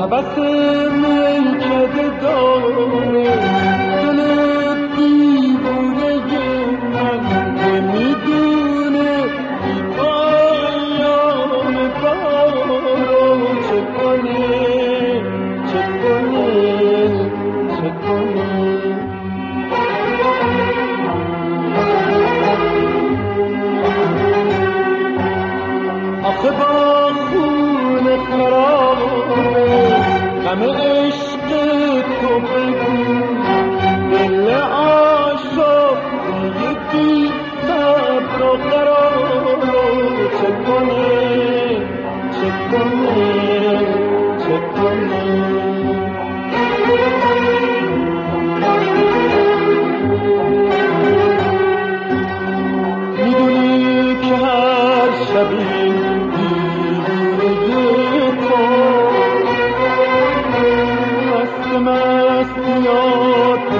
حبس میکده داره عشقت مرا غم عشق تو بگو. دل عاشق یکی صبر و قرار چه کنه چه کنه چه کنه می‌دونی که هر شبی Señor.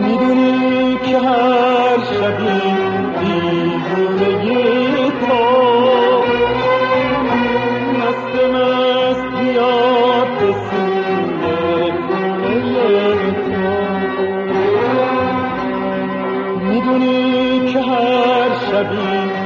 می‌دونی که هر شبی دیوونه تو مست مست بیاد به سینه تو. می‌دونی که هر شبی